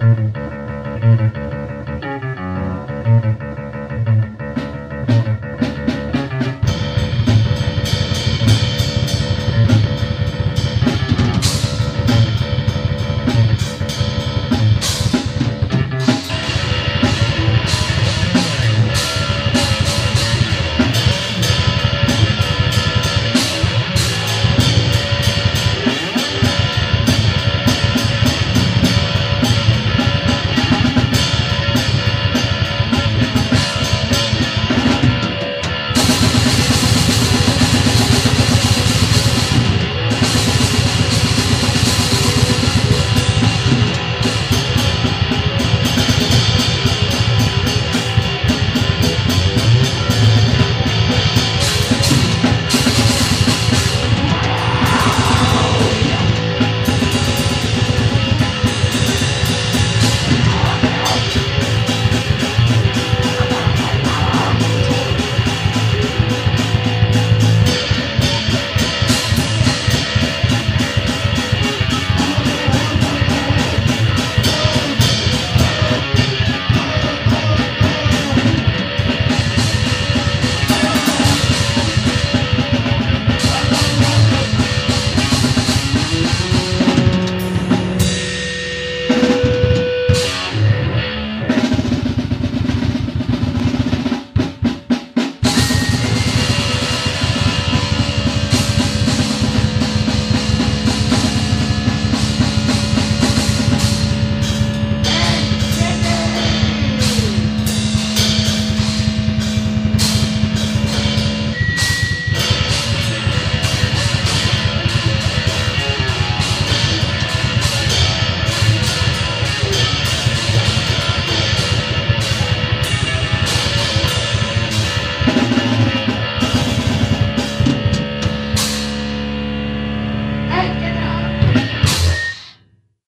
Música